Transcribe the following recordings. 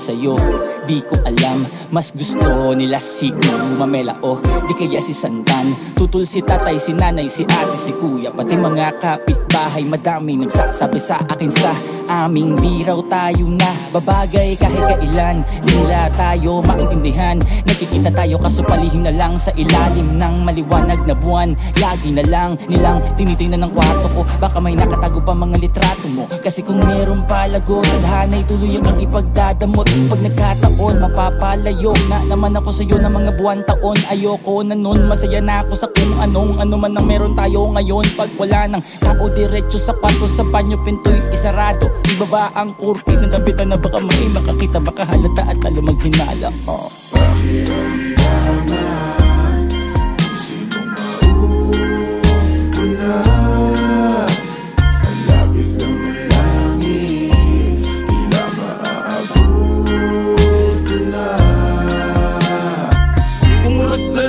sa'yo. Di ko alam, mas gusto nila si Mamela o di kaya si Sandan. Tutul si tatay, si nanay, si ate, si kuya. Pati mga kapitbahay, madami nagsasabi sa akin sa aming biraw tayo na Babagay kahit kailan, nila tayo maintindihan. Nakikita tayo kaso palihim na lang sa ilalim ng maliwanag na buwan. Lagi na lang nilang tinitingnan ng kwarto ko. Baka may nakatago pa mga litrato mo. Kasi kung meron palago, tadhana'y tuloy ang ipagdadamot. Pag nagkataon, mapapalayo na naman ako sa'yo ng mga buwan taon. Ayoko na nun, masaya na ako sa kung anong ano man ang meron tayo ngayon. Pag wala nang tao diretso sa kwarto sa banyo pinto'y isarado Ibaba ang kurti ng nabitan na baka may makakita Baka halata at lalo maghinala oh.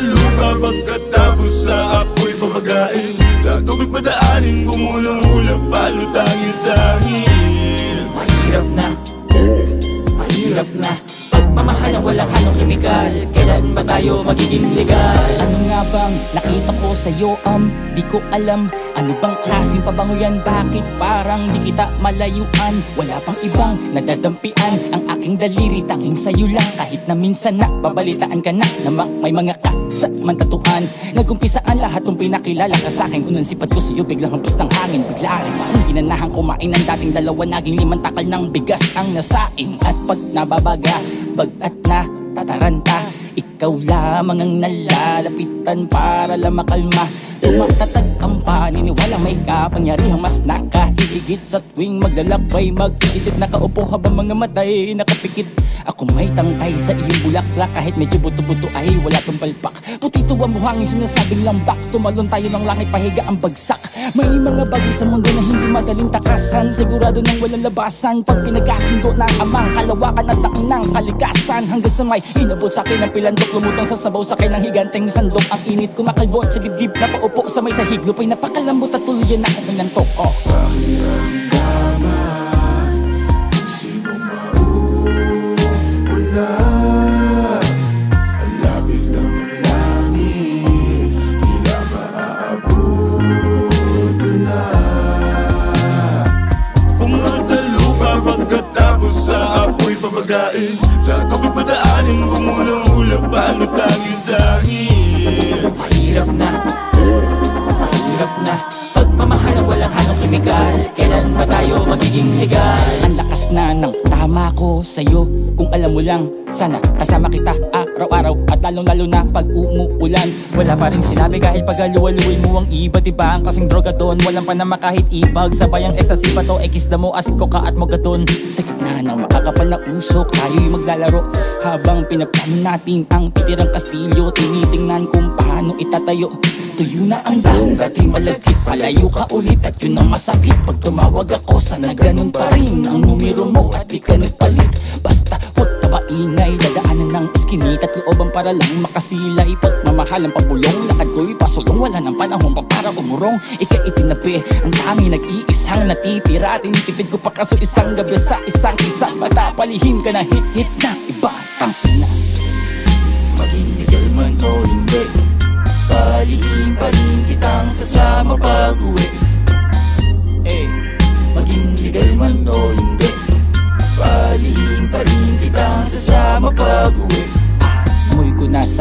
Lupa pagkatapos sa apoy pamagain Sa tubig madaanin gumulong-ulang palutangin sa tayo magiging legal? Ano nga bang nakita ko sa'yo um? Di ko alam. Ano bang klaseng pabango Bakit parang di kita malayuan? Wala pang ibang nadadampian. Ang aking daliri tanging sa'yo lang. Kahit na minsan na babalitaan ka na Namang may mga ka sa mantatuan. Nagumpisaan lahat ng pinakilala ka sa'kin. Unang sipat ko sa'yo biglang hampas ng hangin. Bigla rin inanahan kumain Ang dating dalawa. Naging limang takal ng bigas ang nasain At pag nababaga, bagat na tataranta Ikaw lamang ang nalalapitan para lang makalma Tumatatag ang paniniwala may kapangyarihang mas nakahigit. Sa tuwing maglalakbay mag-iisip nakaupo habang mga matay nakapikit. Ako may tangkay sa iyong bulaklak kahit medyo buto-buto ay wala tong palpak. Putito ang buhangin sinasabing lambak. Tumalon tayo ng langit pahiga ang bagsak. May mga bagay sa mundo na hindi madaling takasan. Sigurado nang walang labasan Pag pinagkasundo ng amang kalawakan at ang inang kalikasan. Hanggang sa may inabot sa akin ng pilandok Lumutang sa sabaw sa akin ng higanteng sandok. Ang init kumakalbon sa dibdib na paupo sa may sahig Lupay napakalambot at tuluyan na ako pinantok oh. Sinong mauuna Ang labig lang ng langit Tila maaabot na Pumurot na lupa pagkatapos sa apoy pamagain Sa tubig Ba tayo magiging legal? Ang lakas na ng tama ko sa'yo Kung alam mo lang Sana kasama kita araw-araw At lalong-lalo na pag umuulan. Wala pa rin sinabi kahit pag aluwaluwi mo ang iba. Ang kasing droga doon Walang panama kahit ibag. Sabay ang ecstasy pa to Ekis na mo asik ka at mogadon Sa gitna ng makakapal na usok Tayo'y maglalaro. Habang pinaplano natin ang pitirang kastilyo Tinitingnan kung paano itatayo. Tuyo na ang dahong dati malagkit? Palayo ka ulit at yun ang masakit. Pag tumawag ako sana ganun pa rin Ang numero mo at di ka nagpalit para lang makasilay. Pagmamahal ang pabulong Lakad ko'y pasulong. Wala ng panahon pa para umurong. Ika itinabi Ang dami nag-iisang natitira. Tinitipid ko pa kaso isang gabi sa isang isang mata Palihim ka na hit-hit na. Iba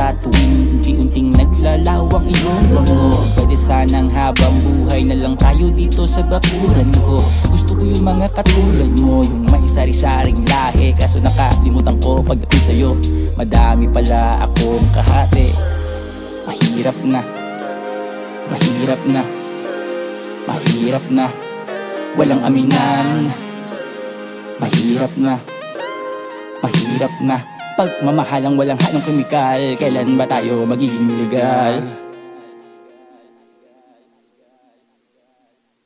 sa tuwing unti-unting naglalawang iyong bango Pwede sanang habang buhay na lang tayo dito sa bakuran ko Gusto ko yung mga katulad mo Yung may sari-saring lahi. Kaso nakalimutan ko pagdating sa'yo. Madami pala akong kahati. Mahirap na. Mahirap na. Mahirap na. Walang aminan Mahirap na. Mahirap na Pagmamahalang walang halong kemikal Kailan ba tayo magiging legal?